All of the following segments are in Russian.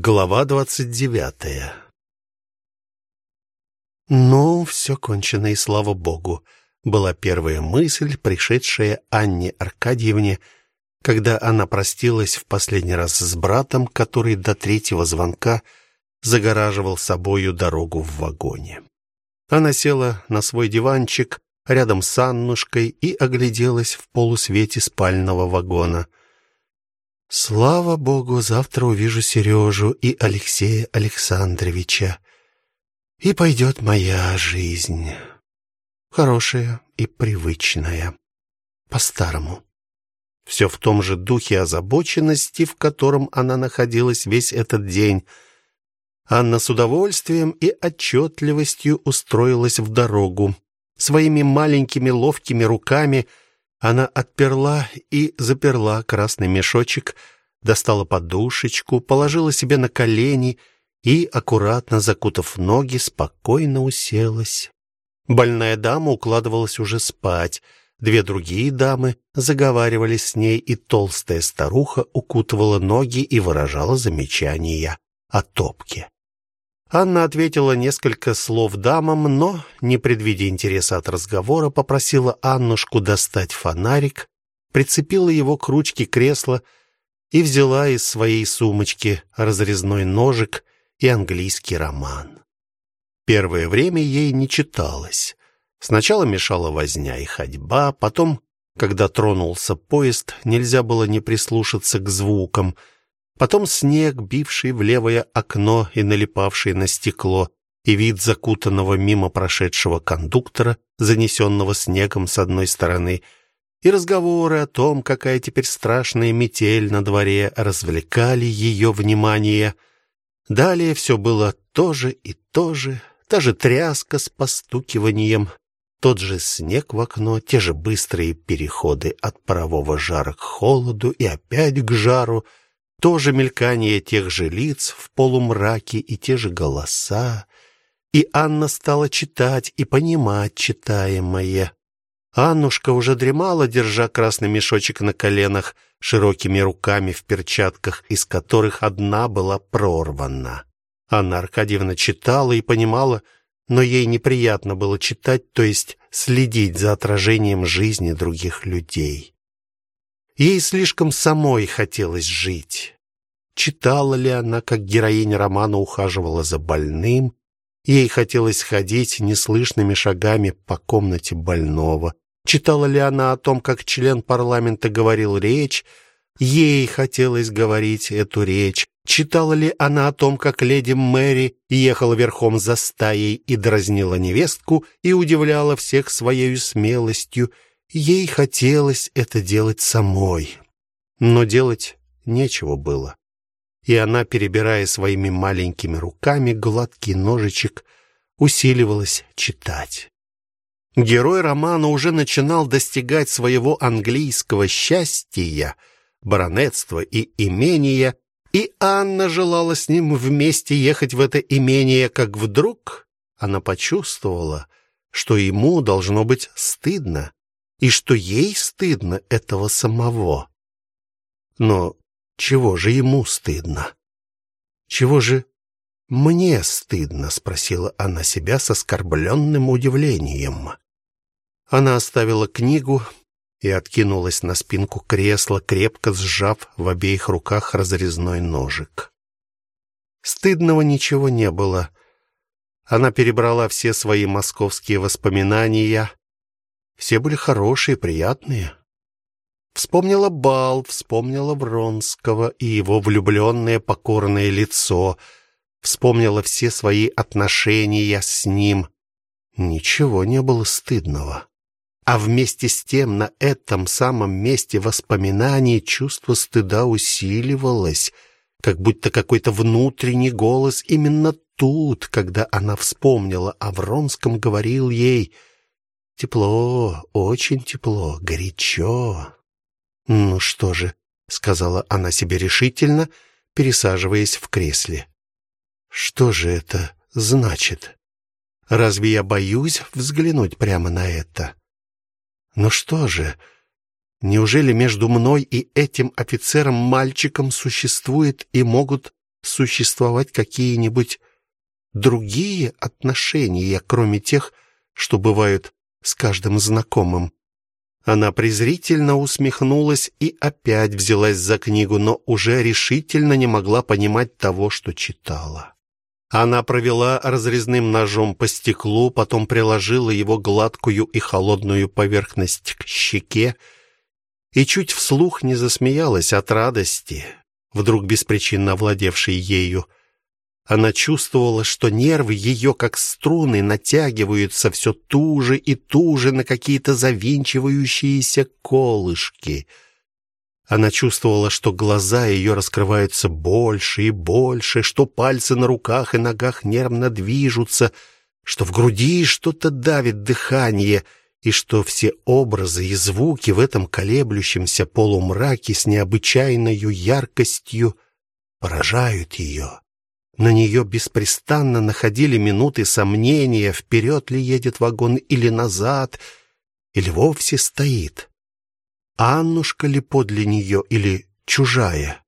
Глава двадцать девятая. Ну, все кончено, и слава богу, была первая мысль, пришедшая Анне Аркадьевне, когда она простилась в последний раз с братом, который до третьего звонка загораживал собою дорогу в вагоне. Она села на свой диванчик рядом с Аннушкой и огляделась в полусвете спального вагона. Слава богу, завтра увижу Сережу и Алексея Александровича. И пойдет моя жизнь. Хорошая и привычная. По-старому. Все в том же духе озабоченности, в котором она находилась весь этот день. Анна с удовольствием и отчетливостью устроилась в дорогу. Своими маленькими ловкими руками – она отперла и заперла красный мешочек, достала подушечку, положила себе на колени и, аккуратно закутав ноги, спокойно уселась. Больная дама укладывалась уже спать. Две другие дамы заговаривали с ней, и толстая старуха укутывала ноги и выражала замечания о топке. Анна ответила несколько слов дамам, но, не предвидя интереса от разговора, попросила Аннушку достать фонарик, прицепила его к ручке кресла и взяла из своей сумочки разрезной ножик и английский роман. Первое время ей не читалось. Сначала мешала возня и ходьба, потом, когда тронулся поезд, нельзя было не прислушаться к звукам — Потом снег, бивший в левое окно и налипавший на стекло, и вид закутанного мимо прошедшего кондуктора, занесенного снегом с одной стороны, и разговоры о том, какая теперь страшная метель на дворе, развлекали ее внимание. Далее все было то же и то же, та же тряска с постукиванием, тот же снег в окно, те же быстрые переходы от парового жара к холоду и опять к жару — тоже мелькание тех же лиц в полумраке и те же голоса. И Анна стала читать и понимать читаемое. Аннушка уже дремала, держа красный мешочек на коленах, широкими руками в перчатках, из которых одна была прорвана. Анна Аркадьевна читала и понимала, но ей неприятно было читать, то есть следить за отражением жизни других людей. Ей слишком самой хотелось жить. Читала ли она, как героиня романа ухаживала за больным? Ей хотелось ходить неслышными шагами по комнате больного. Читала ли она о том, как член парламента говорил речь? Ей хотелось говорить эту речь. Читала ли она о том, как леди Мэри ехала верхом за стаей и дразнила невестку и удивляла всех своей смелостью? Ей хотелось это делать самой, но делать нечего было. И она, перебирая своими маленькими руками гладкий ножичек, усиливалась читать. Герой романа уже начинал достигать своего английского счастья, баронетства и имения, и Анна желала с ним вместе ехать в это имение, как вдруг она почувствовала, что ему должно быть стыдно и что ей стыдно этого самого. Но чего же ему стыдно? Чего же мне стыдно, спросила она себя с оскорбленным удивлением. Она оставила книгу и откинулась на спинку кресла, крепко сжав в обеих руках разрезной ножик. Стыдного ничего не было. Она перебрала все свои московские воспоминания, все были хорошие, приятные. Вспомнила бал, вспомнила Вронского и его влюбленное покорное лицо, вспомнила все свои отношения с ним. Ничего не было стыдного. А вместе с тем на этом самом месте воспоминаний чувство стыда усиливалось, как будто какой-то внутренний голос именно тут, когда она вспомнила о Вронском, говорил ей — Тепло, очень тепло, горячо. Ну что же, сказала она себе решительно, пересаживаясь в кресле. Что же это значит? Разве я боюсь взглянуть прямо на это? Ну что же? Неужели между мной и этим офицером-мальчиком существует и могут существовать какие-нибудь другие отношения, кроме тех, что бывают с каждым знакомым. Она презрительно усмехнулась и опять взялась за книгу, но уже решительно не могла понимать того, что читала. Она провела разрезным ножом по стеклу, потом приложила его гладкую и холодную поверхность к щеке и чуть вслух не засмеялась от радости, вдруг беспричинно овладевшей ею. Она чувствовала, что нервы ее, как струны, натягиваются все туже и туже на какие-то завинчивающиеся колышки. Она чувствовала, что глаза ее раскрываются больше и больше, что пальцы на руках и ногах нервно движутся, что в груди что-то давит дыхание — и что все образы и звуки в этом колеблющемся полумраке с необычайной яркостью поражают ее. На нее беспрестанно находили минуты сомнения, вперед ли едет вагон или назад, или вовсе стоит. Аннушка ли подле нее или чужая?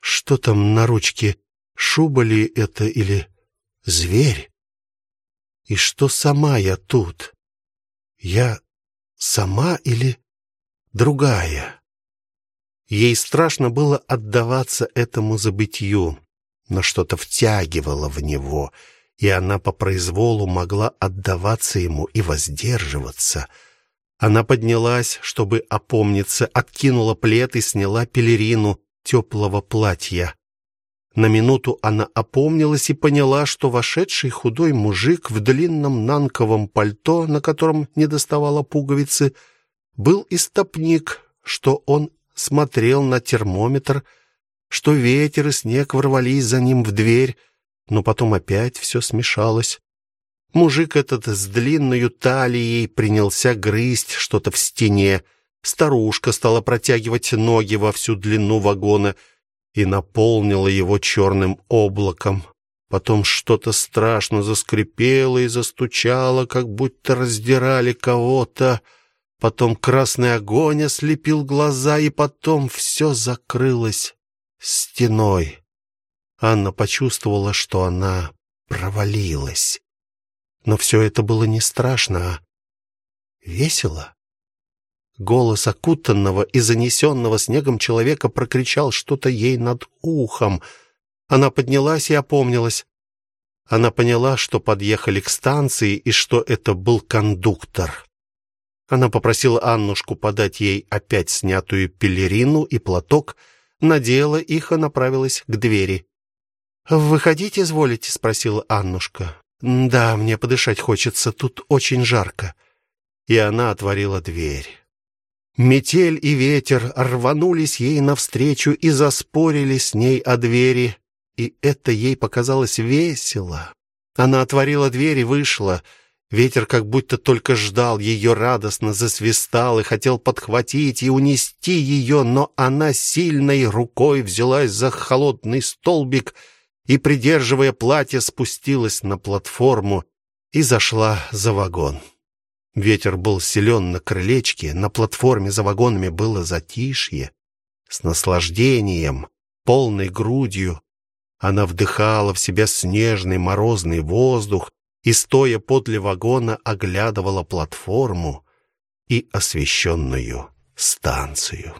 Что там на ручке? Шуба ли это или зверь? И что сама я тут? Я сама или другая? Ей страшно было отдаваться этому забытью но что-то втягивало в него, и она по произволу могла отдаваться ему и воздерживаться. Она поднялась, чтобы опомниться, откинула плед и сняла пелерину теплого платья. На минуту она опомнилась и поняла, что вошедший худой мужик в длинном нанковом пальто, на котором не доставало пуговицы, был истопник, что он смотрел на термометр что ветер и снег ворвались за ним в дверь, но потом опять все смешалось. Мужик этот с длинной талией принялся грызть что-то в стене. Старушка стала протягивать ноги во всю длину вагона и наполнила его черным облаком. Потом что-то страшно заскрипело и застучало, как будто раздирали кого-то. Потом красный огонь ослепил глаза, и потом все закрылось стеной. Анна почувствовала, что она провалилась. Но все это было не страшно, а весело. Голос окутанного и занесенного снегом человека прокричал что-то ей над ухом. Она поднялась и опомнилась. Она поняла, что подъехали к станции и что это был кондуктор. Она попросила Аннушку подать ей опять снятую пелерину и платок, надела их и направилась к двери. «Выходить изволите?» — спросила Аннушка. «Да, мне подышать хочется, тут очень жарко». И она отворила дверь. Метель и ветер рванулись ей навстречу и заспорили с ней о двери, и это ей показалось весело. Она отворила дверь и вышла. Ветер как будто только ждал ее радостно засвистал и хотел подхватить и унести ее, но она сильной рукой взялась за холодный столбик и, придерживая платье, спустилась на платформу и зашла за вагон. Ветер был силен на крылечке, на платформе за вагонами было затишье. С наслаждением, полной грудью она вдыхала в себя снежный морозный воздух, и, стоя подле вагона, оглядывала платформу и освещенную станцию.